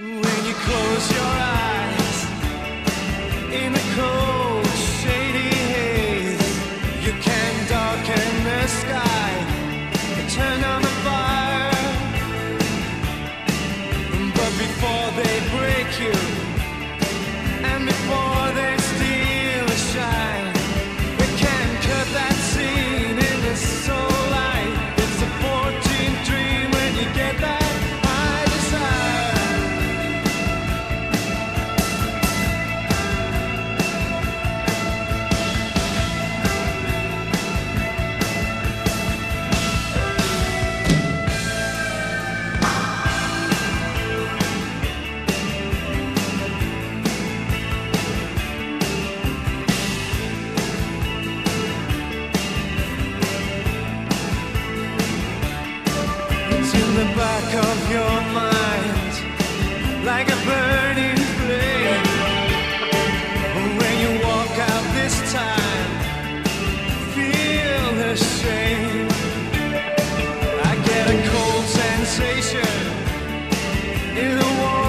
When you close your eyes in the cold, shady haze, you can darken the sky. Turn on. sensation in the water.